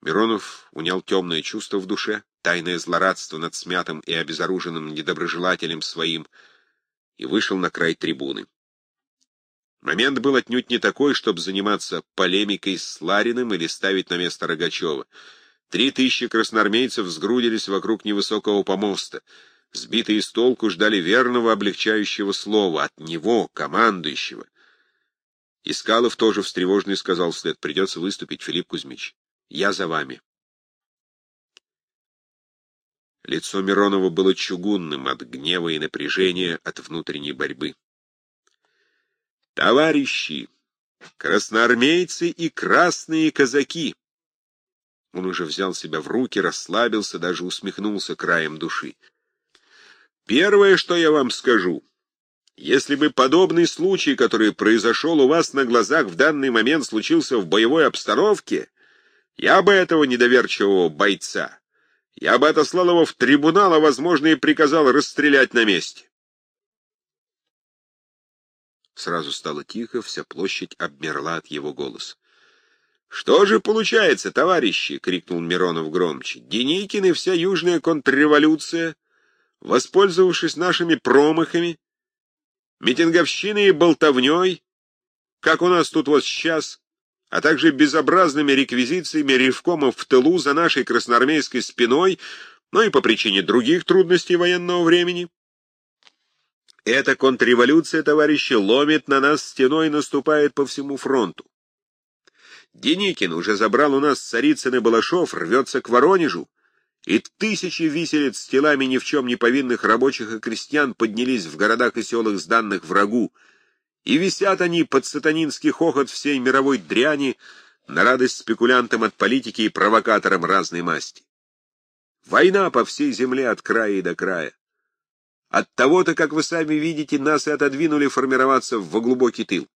Миронов унял темное чувство в душе, тайное злорадство над смятым и обезоруженным недоброжелателем своим, и вышел на край трибуны. Момент был отнюдь не такой, чтобы заниматься полемикой с Лариным или ставить на место Рогачева. Три тысячи красноармейцев сгрудились вокруг невысокого помоста. Сбитые с толку ждали верного облегчающего слова от него, командующего. Искалов тоже встревоженный сказал вслед, придется выступить, Филипп Кузьмич. Я за вами. Лицо Миронова было чугунным от гнева и напряжения, от внутренней борьбы. Товарищи, красноармейцы и красные казаки! Он уже взял себя в руки, расслабился, даже усмехнулся краем души. Первое, что я вам скажу, если бы подобный случай, который произошел у вас на глазах в данный момент, случился в боевой обстановке, я бы этого недоверчивого бойца, я бы отослал его в трибунал, а, возможно, и приказал расстрелять на месте. Сразу стало тихо, вся площадь обмерла от его голоса. «Что же получается, товарищи?» — крикнул Миронов громче. «Деникин и вся южная контрреволюция, воспользовавшись нашими промахами, митинговщиной и болтовней, как у нас тут вот сейчас, а также безобразными реквизициями ревкомов в тылу за нашей красноармейской спиной, но и по причине других трудностей военного времени, эта контрреволюция, товарищи, ломит на нас стеной и наступает по всему фронту. Деникин уже забрал у нас Царицын и Балашов, рвется к Воронежу, и тысячи виселиц с телами ни в чем не повинных рабочих и крестьян поднялись в городах и селах сданных врагу, и висят они под сатанинский хохот всей мировой дряни на радость спекулянтам от политики и провокаторам разной масти. Война по всей земле от края и до края. От того-то, как вы сами видите, нас и отодвинули формироваться в глубокий тыл.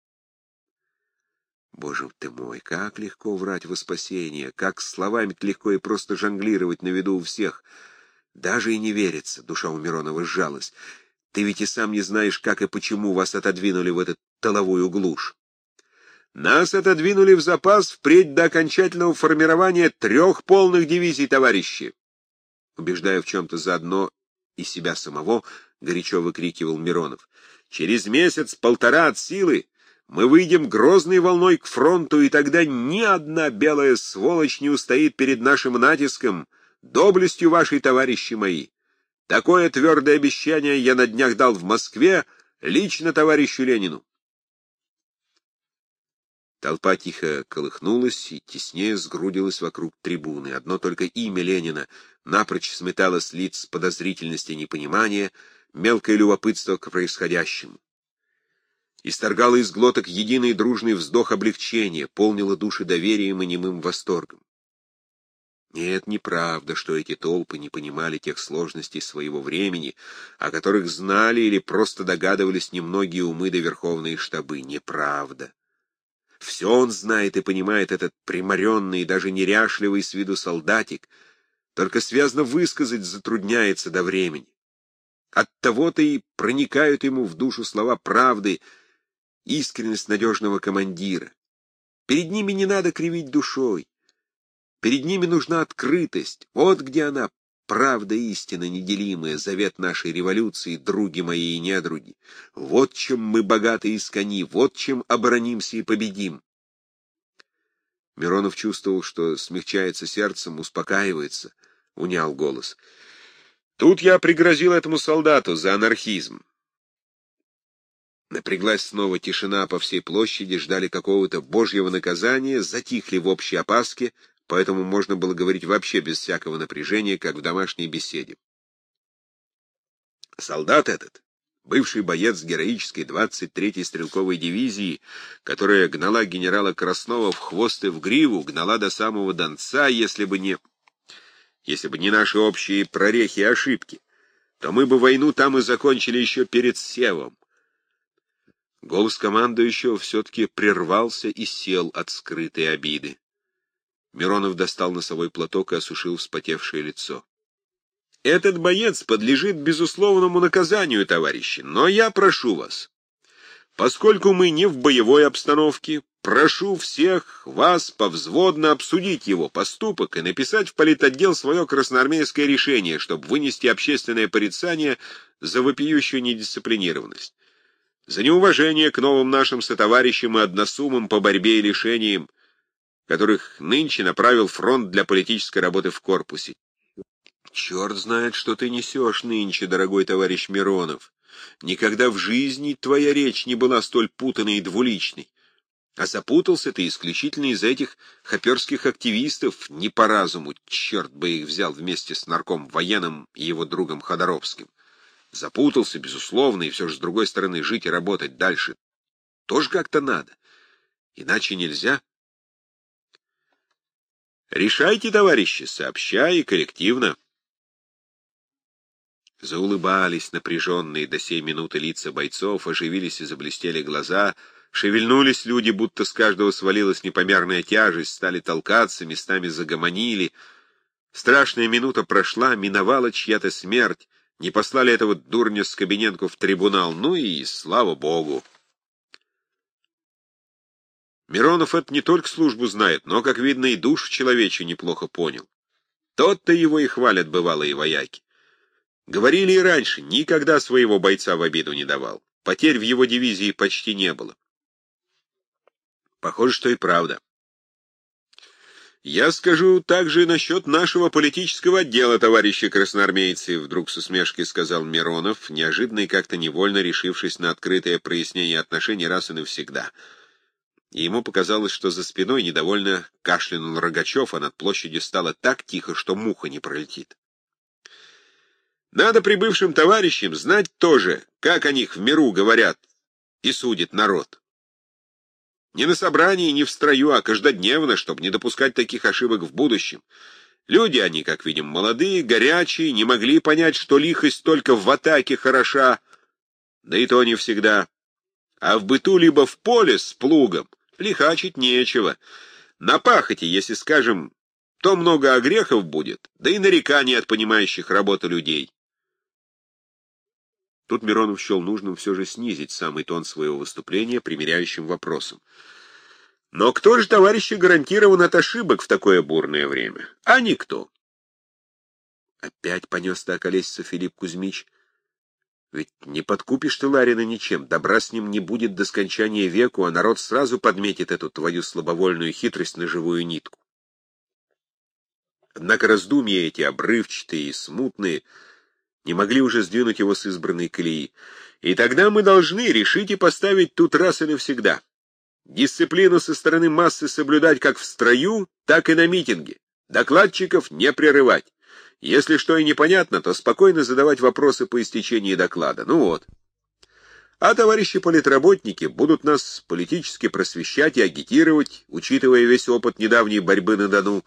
Боже ты мой, как легко врать во спасение, как словами легко и просто жонглировать на виду у всех. Даже и не верится, душа у Миронова сжалась. Ты ведь и сам не знаешь, как и почему вас отодвинули в этот толовую глушь. Нас отодвинули в запас впредь до окончательного формирования трех полных дивизий, товарищи. Убеждая в чем-то заодно и себя самого, — горячо выкрикивал Миронов. «Через месяц-полтора от силы мы выйдем грозной волной к фронту, и тогда ни одна белая сволочь не устоит перед нашим натиском, доблестью вашей, товарищи мои. Такое твердое обещание я на днях дал в Москве лично товарищу Ленину». Толпа тихо колыхнулась и теснее сгрудилась вокруг трибуны. Одно только имя Ленина напрочь сметало с лиц подозрительность и непонимание, мелкое любопытство к происходящему. Исторгало из глоток единый дружный вздох облегчения, полнило души доверием и немым восторгом. Нет, неправда, что эти толпы не понимали тех сложностей своего времени, о которых знали или просто догадывались немногие умы до верховные штабы. Неправда. Все он знает и понимает этот приморенный даже неряшливый с виду солдатик, только связно высказать затрудняется до времени. Оттого-то и проникают ему в душу слова правды, искренность надежного командира. Перед ними не надо кривить душой. Перед ними нужна открытость. Вот где она, правда истина неделимая, завет нашей революции, други мои и недруги. Вот чем мы богаты искони, вот чем оборонимся и победим. Миронов чувствовал, что смягчается сердцем, успокаивается, унял голос. Тут я пригрозил этому солдату за анархизм. Напряглась снова тишина по всей площади, ждали какого-то божьего наказания, затихли в общей опаске, поэтому можно было говорить вообще без всякого напряжения, как в домашней беседе. Солдат этот, бывший боец героической 23-й стрелковой дивизии, которая гнала генерала Краснова в хвост и в гриву, гнала до самого Донца, если бы не... если бы не наши общие прорехи и ошибки, то мы бы войну там и закончили еще перед Севом. Голос командующего все-таки прервался и сел от скрытой обиды. Миронов достал носовой платок и осушил вспотевшее лицо. «Этот боец подлежит безусловному наказанию, товарищи, но я прошу вас, Поскольку мы не в боевой обстановке, прошу всех вас повзводно обсудить его поступок и написать в политотдел свое красноармейское решение, чтобы вынести общественное порицание за вопиющую недисциплинированность, за неуважение к новым нашим сотоварищам и односумам по борьбе и лишениям, которых нынче направил фронт для политической работы в корпусе. Черт знает, что ты несешь нынче, дорогой товарищ Миронов. Никогда в жизни твоя речь не была столь путанной и двуличной. А запутался ты исключительно из-за этих хоперских активистов, не по разуму, черт бы их взял вместе с нарком военным и его другом Ходоровским. Запутался, безусловно, и все же, с другой стороны, жить и работать дальше тоже как-то надо. Иначе нельзя. Решайте, товарищи, сообща и коллективно. Заулыбались напряженные до сей минуты лица бойцов, оживились и заблестели глаза, шевельнулись люди, будто с каждого свалилась непомерная тяжесть, стали толкаться, местами загомонили. Страшная минута прошла, миновала чья-то смерть, не послали этого дурня Скобиненко в трибунал, ну и слава богу. Миронов это не только службу знает, но, как видно, и душу человечью неплохо понял. Тот-то его и хвалят бывалые вояки. Говорили и раньше, никогда своего бойца в обиду не давал. Потерь в его дивизии почти не было. Похоже, что и правда. «Я скажу также и насчет нашего политического отдела, товарищи красноармейцы», вдруг с усмешкой сказал Миронов, неожиданно и как-то невольно решившись на открытое прояснение отношений раз и навсегда. И ему показалось, что за спиной недовольно кашлянул Рогачев, а над площадью стало так тихо, что муха не пролетит. Надо прибывшим товарищам знать тоже, как о них в миру говорят и судит народ. Не на собрании, не в строю, а каждодневно, чтобы не допускать таких ошибок в будущем. Люди они, как видим, молодые, горячие, не могли понять, что лихость только в атаке хороша, да и то не всегда. А в быту либо в поле с плугом лихачить нечего. На пахоте, если скажем, то много огрехов будет, да и нареканий от понимающих работу людей. Тут Миронов счел нужным все же снизить самый тон своего выступления примиряющим вопросом. Но кто же, товарищи, гарантирован от ошибок в такое бурное время? А никто. Опять понес-то околеситься Филипп Кузьмич. Ведь не подкупишь ты Ларина ничем, добра с ним не будет до скончания веку, а народ сразу подметит эту твою слабовольную хитрость на живую нитку. Однако раздумья эти обрывчатые и смутные — не могли уже сдвинуть его с избранной колеи. И тогда мы должны решить и поставить тут раз и навсегда. Дисциплину со стороны массы соблюдать как в строю, так и на митинге. Докладчиков не прерывать. Если что и непонятно, то спокойно задавать вопросы по истечении доклада. Ну вот. А товарищи политработники будут нас политически просвещать и агитировать, учитывая весь опыт недавней борьбы на Дону,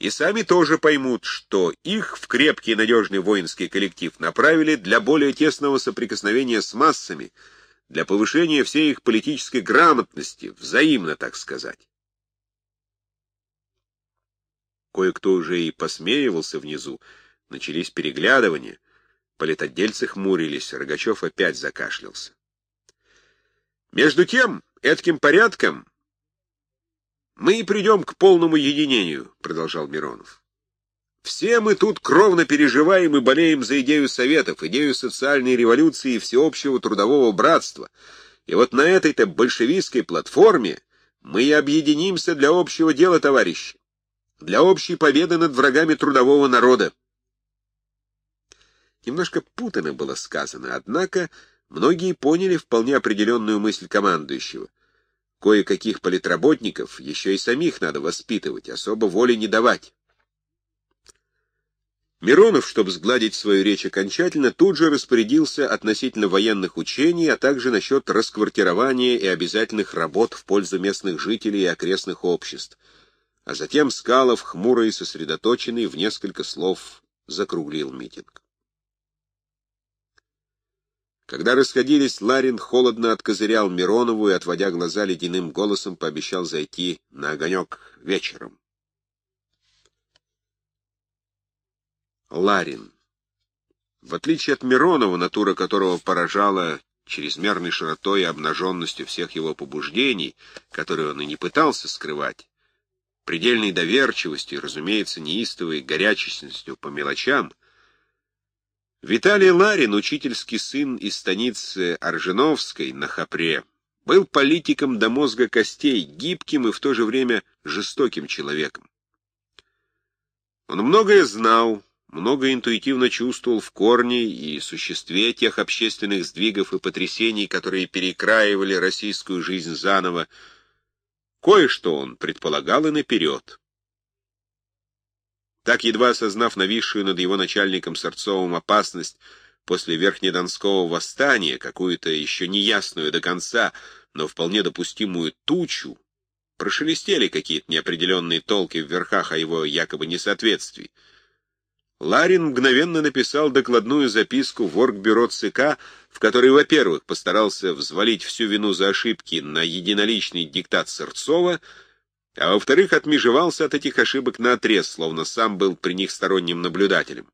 и сами тоже поймут, что их в крепкий и надежный воинский коллектив направили для более тесного соприкосновения с массами, для повышения всей их политической грамотности, взаимно, так сказать. Кое-кто уже и посмеивался внизу, начались переглядывания, политотдельцы хмурились, Рогачев опять закашлялся. Между тем, этким порядком мы и придем к полному единению, — продолжал Миронов. Все мы тут кровно переживаем и болеем за идею Советов, идею социальной революции и всеобщего трудового братства. И вот на этой-то большевистской платформе мы и объединимся для общего дела, товарищи, для общей победы над врагами трудового народа. Немножко путано было сказано, однако многие поняли вполне определенную мысль командующего — Кое-каких политработников еще и самих надо воспитывать, особо воли не давать. Миронов, чтобы сгладить свою речь окончательно, тут же распорядился относительно военных учений, а также насчет расквартирования и обязательных работ в пользу местных жителей и окрестных обществ. А затем Скалов, хмурый и сосредоточенный, в несколько слов закруглил митинг. Когда расходились, Ларин холодно откозырял Миронову и, отводя глаза ледяным голосом, пообещал зайти на огонек вечером. Ларин. В отличие от Миронова, натура которого поражала чрезмерной широтой и обнаженностью всех его побуждений, которые он и не пытался скрывать, предельной доверчивостью разумеется, неистовой горячностью по мелочам, Виталий Ларин, учительский сын из станицы Орженовской на Хапре, был политиком до мозга костей, гибким и в то же время жестоким человеком. Он многое знал, много интуитивно чувствовал в корне и существе тех общественных сдвигов и потрясений, которые перекраивали российскую жизнь заново. Кое-что он предполагал и наперед. Так, едва осознав нависшую над его начальником Сорцовым опасность после Верхнедонского восстания, какую-то еще неясную до конца, но вполне допустимую тучу, прошелестели какие-то неопределенные толки в верхах о его якобы несоответствии. Ларин мгновенно написал докладную записку в Оргбюро ЦК, в которой, во-первых, постарался взвалить всю вину за ошибки на единоличный диктат Сырцова, а во-вторых, отмежевался от этих ошибок наотрез, словно сам был при них сторонним наблюдателем.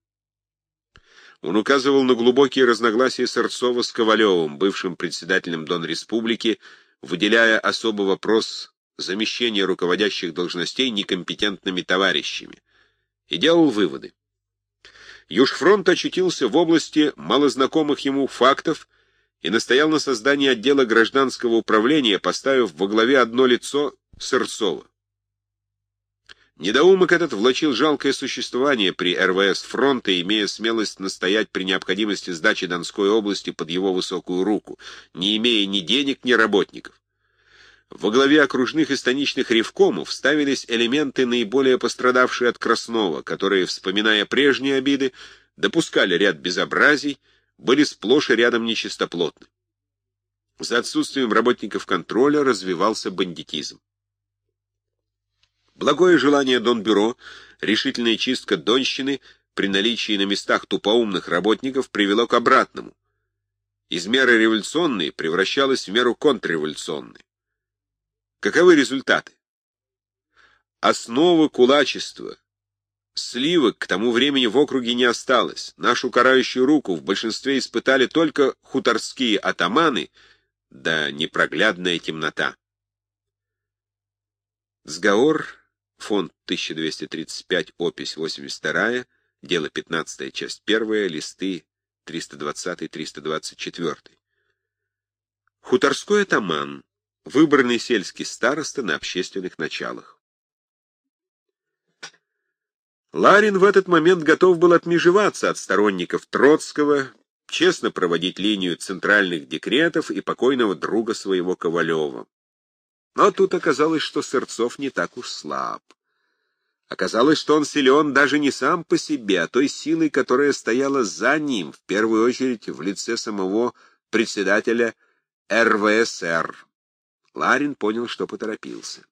Он указывал на глубокие разногласия Сырцова с Ковалевым, бывшим председателем Дон Республики, выделяя особый вопрос замещения руководящих должностей некомпетентными товарищами, и делал выводы. Южфронт очутился в области малознакомых ему фактов и настоял на создании отдела гражданского управления, поставив во главе одно лицо Сырцова. Недоумок этот влачил жалкое существование при РВС фронта, имея смелость настоять при необходимости сдачи Донской области под его высокую руку, не имея ни денег, ни работников. Во главе окружных и станичных ревкомов ставились элементы, наиболее пострадавшие от Краснова, которые, вспоминая прежние обиды, допускали ряд безобразий, были сплошь и рядом нечистоплотны. За отсутствием работников контроля развивался бандитизм. Благое желание Донбюро, решительная чистка Донщины при наличии на местах тупоумных работников привело к обратному. Из меры революционной превращалась в меру контрреволюционной. Каковы результаты? Основы кулачества, сливок к тому времени в округе не осталось. Нашу карающую руку в большинстве испытали только хуторские атаманы, да непроглядная темнота. Сговор, фонд 1235, опись 82, дело 15, часть 1, листы 320-324. Хуторской атаман выбранный сельский староста на общественных началах. Ларин в этот момент готов был отмежеваться от сторонников Троцкого, честно проводить линию центральных декретов и покойного друга своего Ковалева. Но тут оказалось, что Сырцов не так уж слаб. Оказалось, что он силен даже не сам по себе, а той силой, которая стояла за ним, в первую очередь в лице самого председателя РВСР. Ларин понял, что поторопился.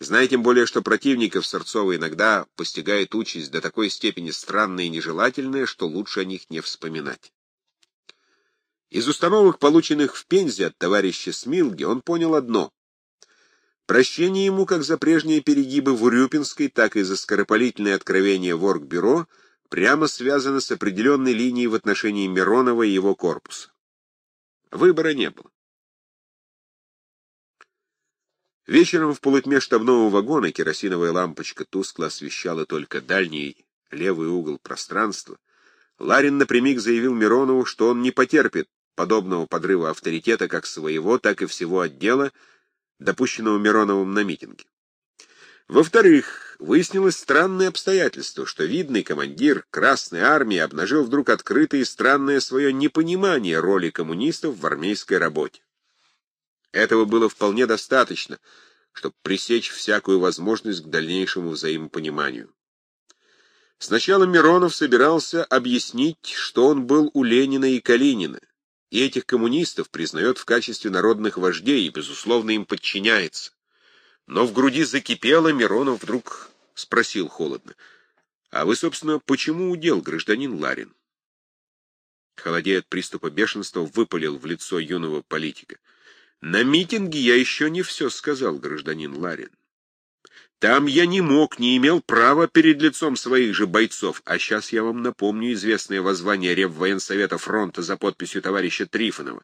Зная тем более, что противников Сырцова иногда постигает участь до такой степени странная и нежелательная, что лучше о них не вспоминать. Из установок, полученных в Пензе от товарища Смилги, он понял одно. Прощение ему как за прежние перегибы в Урюпинской, так и за скоропалительное откровение в Оргбюро прямо связано с определенной линией в отношении Миронова и его корпуса. Выбора не было. Вечером в полутьме штабного вагона керосиновая лампочка тускло освещала только дальний левый угол пространства. Ларин напрямик заявил Миронову, что он не потерпит подобного подрыва авторитета как своего, так и всего отдела, допущенного Мироновым на митинге. Во-вторых, выяснилось странное обстоятельство, что видный командир Красной Армии обнажил вдруг открытое и странное свое непонимание роли коммунистов в армейской работе. Этого было вполне достаточно, чтобы пресечь всякую возможность к дальнейшему взаимопониманию. Сначала Миронов собирался объяснить, что он был у Ленина и Калинина, и этих коммунистов признает в качестве народных вождей и, безусловно, им подчиняется. Но в груди закипело, Миронов вдруг спросил холодно, «А вы, собственно, почему удел, гражданин Ларин?» Холодея от приступа бешенства, выпалил в лицо юного политика — на митинге я еще не все сказал, гражданин Ларин. Там я не мог, не имел права перед лицом своих же бойцов, а сейчас я вам напомню известное воззвание Реввоенсовета фронта за подписью товарища Трифонова,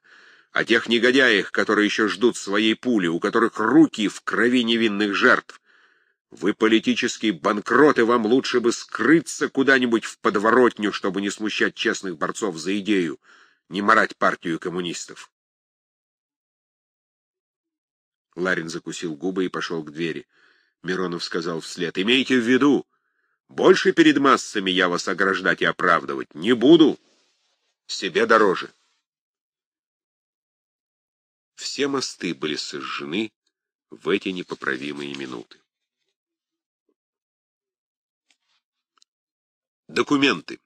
о тех негодяях, которые еще ждут своей пули, у которых руки в крови невинных жертв. Вы политические банкроты, вам лучше бы скрыться куда-нибудь в подворотню, чтобы не смущать честных борцов за идею, не марать партию коммунистов. Ларин закусил губы и пошел к двери. Миронов сказал вслед, «Имейте в виду, больше перед массами я вас ограждать и оправдывать не буду. Себе дороже». Все мосты были сожжены в эти непоправимые минуты. Документы.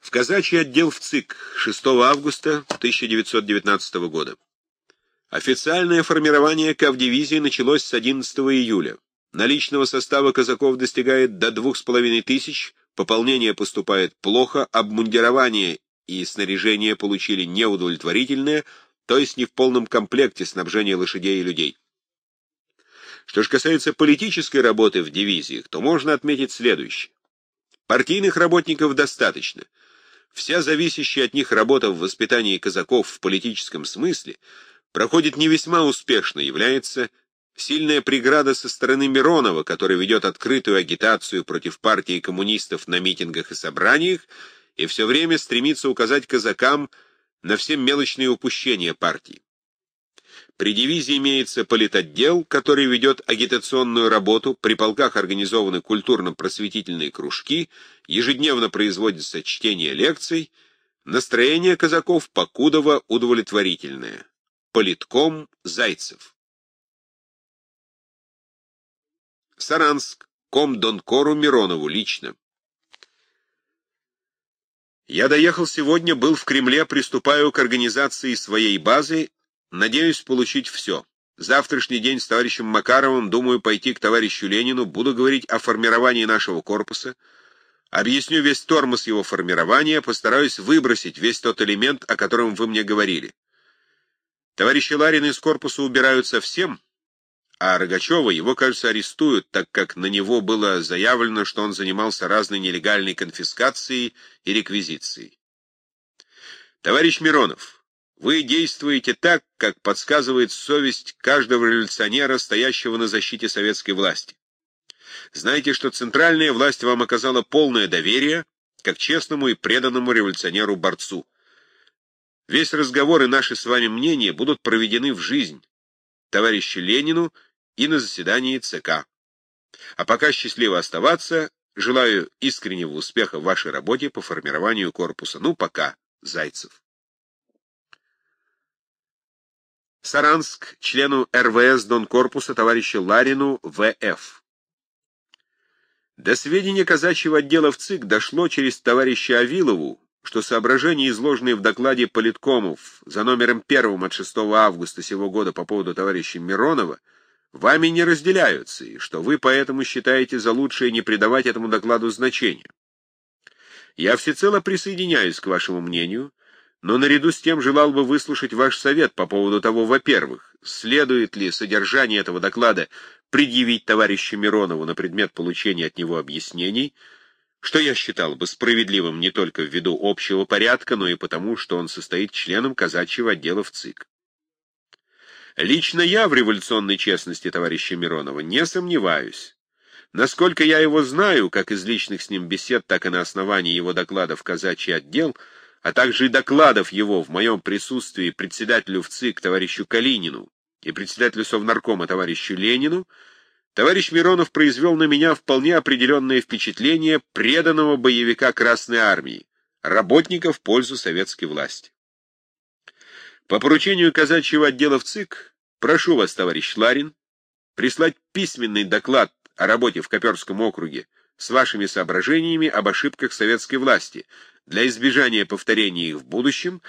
В казачий отдел в ЦИК 6 августа 1919 года. Официальное формирование кавдивизии началось с 11 июля. Наличного состава казаков достигает до двух с половиной тысяч, пополнение поступает плохо, обмундирование и снаряжение получили неудовлетворительное, то есть не в полном комплекте снабжения лошадей и людей. Что же касается политической работы в дивизиях, то можно отметить следующее. Партийных работников достаточно. Вся зависящая от них работа в воспитании казаков в политическом смысле – проходит не весьма успешно, является сильная преграда со стороны Миронова, который ведет открытую агитацию против партии коммунистов на митингах и собраниях и все время стремится указать казакам на все мелочные упущения партии. При дивизии имеется политотдел, который ведет агитационную работу, при полках организованы культурно-просветительные кружки, ежедневно производится чтение лекций, настроение казаков покудово удовлетворительное. Политком Зайцев. Саранск. Ком Донкору Миронову лично. Я доехал сегодня, был в Кремле, приступаю к организации своей базы, надеюсь получить все. Завтрашний день с товарищем Макаровым думаю пойти к товарищу Ленину, буду говорить о формировании нашего корпуса, объясню весь тормоз его формирования, постараюсь выбросить весь тот элемент, о котором вы мне говорили. Товарищи Ларин из корпуса убирают совсем, а Рогачева его, кажется, арестуют, так как на него было заявлено, что он занимался разной нелегальной конфискацией и реквизицией. Товарищ Миронов, вы действуете так, как подсказывает совесть каждого революционера, стоящего на защите советской власти. Знаете, что центральная власть вам оказала полное доверие, как честному и преданному революционеру-борцу. Весь разговор и наши с вами мнения будут проведены в жизнь товарищу Ленину и на заседании ЦК. А пока счастливо оставаться, желаю искреннего успеха в вашей работе по формированию корпуса. Ну, пока, Зайцев. Саранск, члену РВС Донкорпуса товарищу Ларину В.Ф. До сведения казачьего отдела в ЦИК дошло через товарища Авилову, что соображения, изложенные в докладе политкомов за номером первым от 6 августа сего года по поводу товарища Миронова, вами не разделяются, и что вы поэтому считаете за лучшее не придавать этому докладу значения. Я всецело присоединяюсь к вашему мнению, но наряду с тем желал бы выслушать ваш совет по поводу того, во-первых, следует ли содержание этого доклада предъявить товарищу Миронову на предмет получения от него объяснений, что я считал бы справедливым не только ввиду общего порядка, но и потому, что он состоит членом казачьего отдела в ЦИК. Лично я в революционной честности товарища Миронова не сомневаюсь. Насколько я его знаю, как из личных с ним бесед, так и на основании его докладов в казачий отдел, а также и докладов его в моем присутствии председателю в ЦИК товарищу Калинину и председателю Совнаркома товарищу Ленину, Товарищ Миронов произвел на меня вполне определенное впечатление преданного боевика Красной Армии, работника в пользу советской власти. По поручению казачьего отдела в ЦИК прошу вас, товарищ Ларин, прислать письменный доклад о работе в Коперском округе с вашими соображениями об ошибках советской власти для избежания повторения их в будущем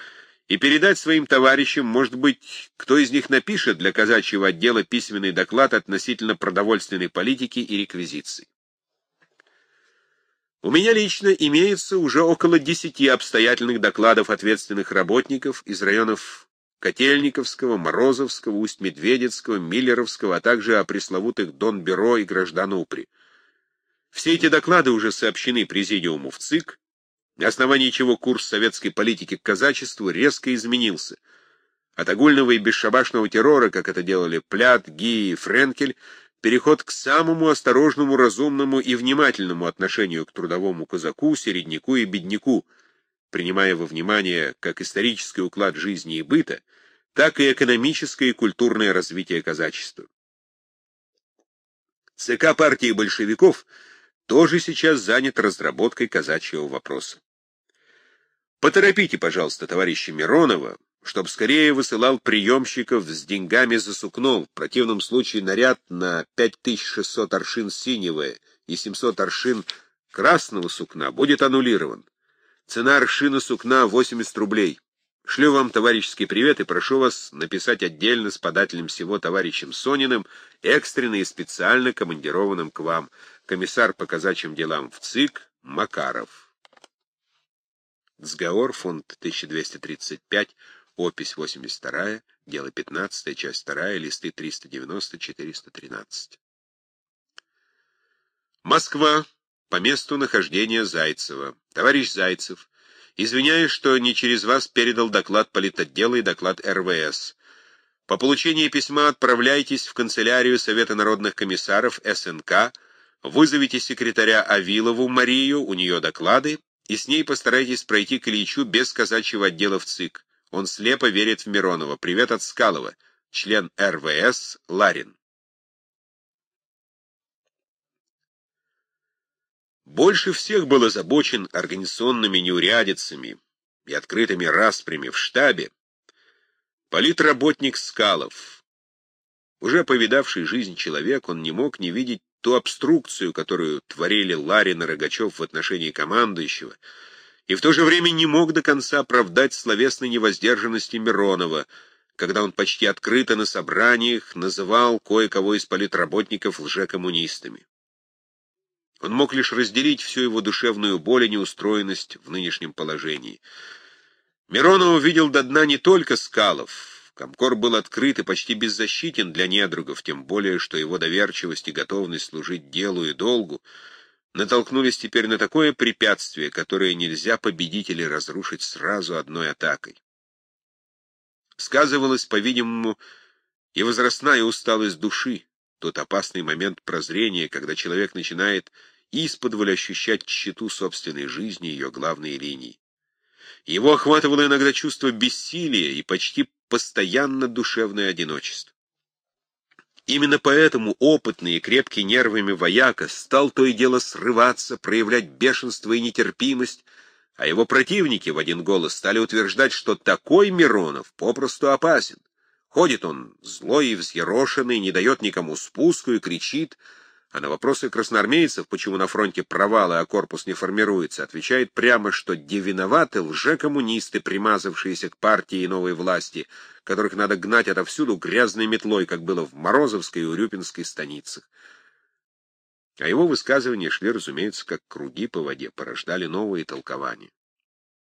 и передать своим товарищам, может быть, кто из них напишет для казачьего отдела письменный доклад относительно продовольственной политики и реквизиции. У меня лично имеется уже около десяти обстоятельных докладов ответственных работников из районов Котельниковского, Морозовского, Усть-Медведецкого, Миллеровского, а также о пресловутых Донбюро и Гражданупре. Все эти доклады уже сообщены Президиуму в ЦИК, на основании чего курс советской политики к казачеству резко изменился. От огульного и бесшабашного террора, как это делали Плят, Ги и Френкель, переход к самому осторожному, разумному и внимательному отношению к трудовому казаку, середняку и бедняку, принимая во внимание как исторический уклад жизни и быта, так и экономическое и культурное развитие казачества. ЦК партии большевиков тоже сейчас занят разработкой казачьего вопроса. Поторопите, пожалуйста, товарища Миронова, чтоб скорее высылал приемщиков с деньгами за сукно, в противном случае наряд на 5600 аршин синего и 700 аршин красного сукна будет аннулирован. Цена аршина сукна 80 рублей. Шлю вам товарищеский привет и прошу вас написать отдельно с подателем всего товарищем Сониным, экстренно и специально командированным к вам, комиссар по казачьим делам в ЦИК Макаров. Сговор, фонд 1235, опись 82, дело 15, часть 2, листы 390-413. Москва. По месту нахождения Зайцева. Товарищ Зайцев, извиняюсь, что не через вас передал доклад политотдела и доклад РВС. По получении письма отправляйтесь в канцелярию Совета народных комиссаров СНК, вызовите секретаря Авилову Марию, у нее доклады, и с ней постарайтесь пройти к Ильичу без казачьего отдела в ЦИК. Он слепо верит в Миронова. Привет от Скалова. Член РВС Ларин. Больше всех был озабочен организационными неурядицами и открытыми распрями в штабе политработник Скалов. Уже повидавший жизнь человек, он не мог не видеть ту обструкцию, которую творили Ларин и Рогачев в отношении командующего, и в то же время не мог до конца оправдать словесной невоздержанности Миронова, когда он почти открыто на собраниях называл кое-кого из политработников лжекоммунистами. Он мог лишь разделить всю его душевную боль и неустроенность в нынешнем положении. Миронов увидел до дна не только скалов, Комкор был открыт и почти беззащитен для недругов, тем более, что его доверчивость и готовность служить делу и долгу натолкнулись теперь на такое препятствие, которое нельзя победить или разрушить сразу одной атакой. Сказывалась, по-видимому, и возрастная усталость души, тот опасный момент прозрения, когда человек начинает исподволь ощущать тщету собственной жизни, ее главные линии. Его охватывало иногда чувство бессилия и почти постоянно душевное одиночество. Именно поэтому опытный и крепкий нервами вояка стал то и дело срываться, проявлять бешенство и нетерпимость, а его противники в один голос стали утверждать, что такой Миронов попросту опасен. Ходит он злой и взъерошенный, не дает никому спуску и кричит — а на вопросы красноармейцев, почему на фронте провалы, а корпус не формируется, отвечает прямо, что где виноваты лжекоммунисты, примазавшиеся к партии и новой власти, которых надо гнать отовсюду грязной метлой, как было в Морозовской и Урюпинской станицах. А его высказывания шли, разумеется, как круги по воде, порождали новые толкования.